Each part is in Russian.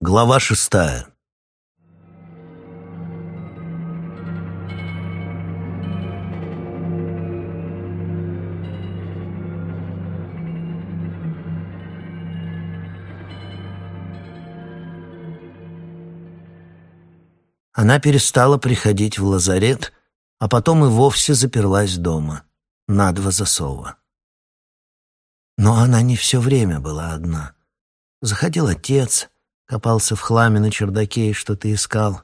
Глава шестая. Она перестала приходить в лазарет, а потом и вовсе заперлась дома, на два засова. Но она не все время была одна. Заходил отец, копался в хламе на чердаке и что-то искал.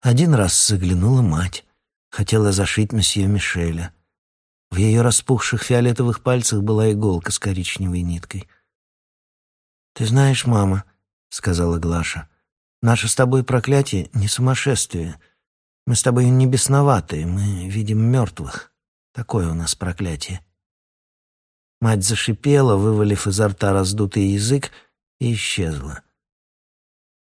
Один раз заглянула мать, хотела зашить месье Мишеля. В ее распухших фиолетовых пальцах была иголка с коричневой ниткой. «Ты знаешь, мама», — сказала Глаша, — «наше с тобой проклятие не сумасшествие. Мы с тобой не бесноватые, мы видим мертвых. Такое у нас проклятие». Мать зашипела, вывалив изо рта раздутый язык, и исчезла.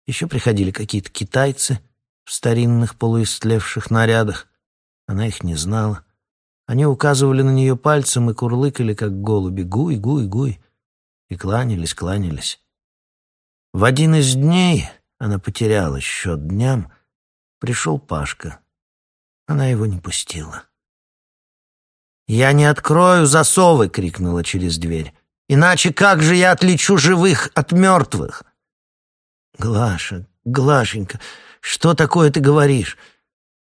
Еще приходили какие-то китайцы в старинных полуистлевших нарядах. Она их не знала. Они указывали на нее пальцем и курлыкали, как голуби, гуй, гуй, гуй, и кланялись, кланялись. В один из дней, она потеряла счет дням, пришел Пашка. Она его не пустила. «Я не открою засовы!» — крикнула через дверь. «Иначе как же я отличу живых от мертвых?» «Глаша, Глашенька, что такое ты говоришь?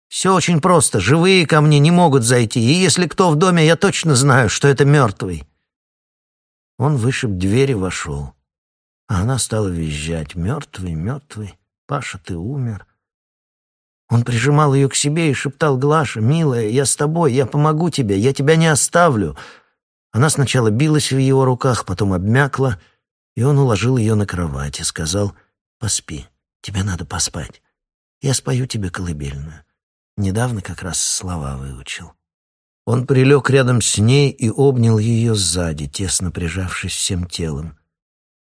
Все очень просто. Живые ко мне не могут зайти, и если кто в доме, я точно знаю, что это мертвый». Он вышиб дверь и вошел. А она стала визжать. «Мертвый, мертвый, Паша, ты умер». Он прижимал ее к себе и шептал, «Глаша, милая, я с тобой, я помогу тебе, я тебя не оставлю». Она сначала билась в его руках, потом обмякла, и он уложил ее на кровать и сказал, «Поспи, тебе надо поспать. Я спою тебе колыбельную. Недавно как раз слова выучил». Он прилег рядом с ней и обнял ее сзади, тесно прижавшись всем телом,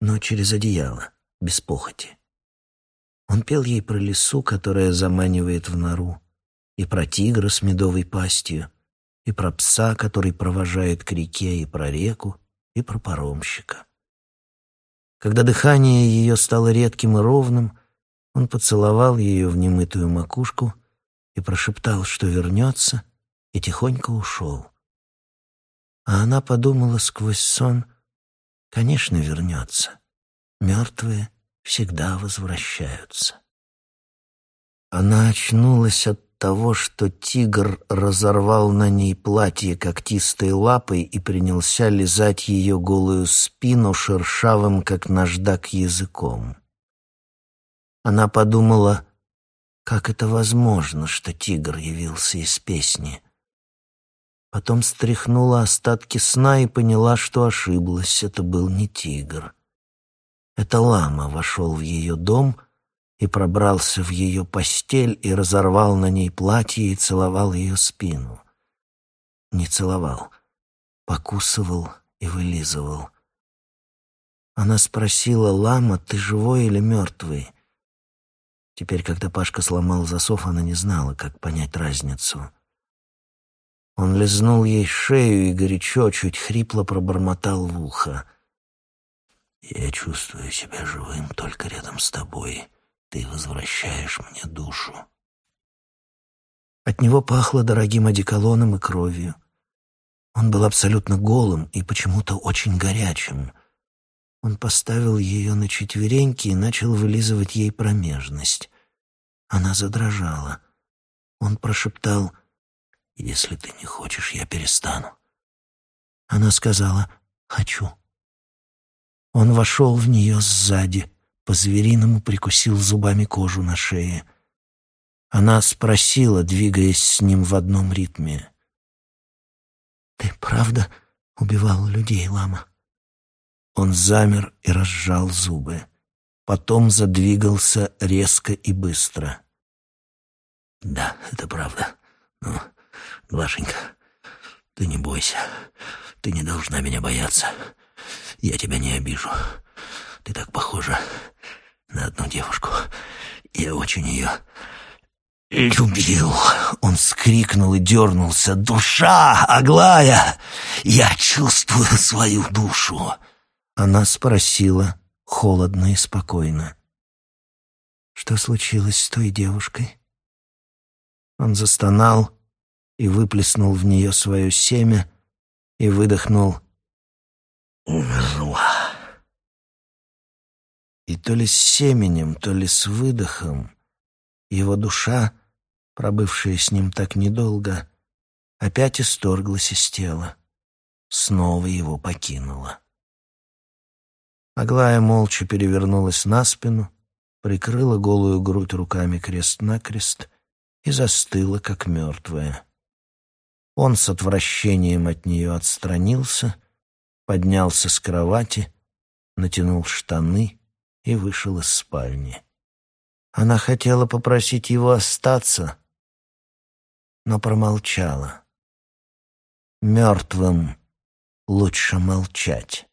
но через одеяло, без похоти. Он пел ей про лису, которая заманивает в нору, и про тигра с медовой пастью, и про пса, который провожает к реке, и про реку, и про паромщика. Когда дыхание ее стало редким и ровным, он поцеловал ее в немытую макушку и прошептал, что вернется, и тихонько ушел. А она подумала сквозь сон, конечно, вернется. Мертвые всегда возвращаются. Она очнулась от того, что тигр разорвал на ней платье когтистой лапой и принялся лизать ее голую спину шершавым, как наждак, языком. Она подумала, как это возможно, что тигр явился из песни. Потом стряхнула остатки сна и поняла, что ошиблась, это был не тигр. Это лама вошел в ее дом и пробрался в ее постель и разорвал на ней платье и целовал ее спину. Не целовал, покусывал и вылизывал. Она спросила, «Лама, ты живой или мертвый?» Теперь, когда Пашка сломал засов, она не знала, как понять разницу. Он лизнул ей шею и горячо, чуть хрипло пробормотал в ухо — я чувствую себя живым только рядом с тобой. Ты возвращаешь мне душу. От него пахло дорогим одеколоном и кровью. Он был абсолютно голым и почему-то очень горячим. Он поставил ее на четвереньки и начал вылизывать ей промежность. Она задрожала. Он прошептал, «Если ты не хочешь, я перестану». Она сказала, «Хочу». Он вошел в нее сзади, по-звериному прикусил зубами кожу на шее. Она спросила, двигаясь с ним в одном ритме. «Ты правда убивал людей, лама?» Он замер и разжал зубы. Потом задвигался резко и быстро. «Да, это правда. Ну, Глашенька, ты не бойся. Ты не должна меня бояться. Я тебя не обижу. Ты так похожа на одну девушку. Я очень ее любил. Он скрикнул и дернулся. «Душа, Аглая! Я чувствую свою душу!» Она спросила холодно и спокойно. Что случилось с той девушкой? Он застонал и выплеснул в нее свое семя и выдохнул «Умерла». И то ли с семенем, то ли с выдохом его душа, пробывшая с ним так недолго, опять исторглась из тела, снова его покинула. Аглая молча перевернулась на спину, прикрыла голую грудь руками крест-накрест и застыла, как мертвая. Он с отвращением от нее отстранился, поднялся с кровати, натянул штаны и вышел из спальни. Она хотела попросить его остаться, но промолчала. Мертвым лучше молчать.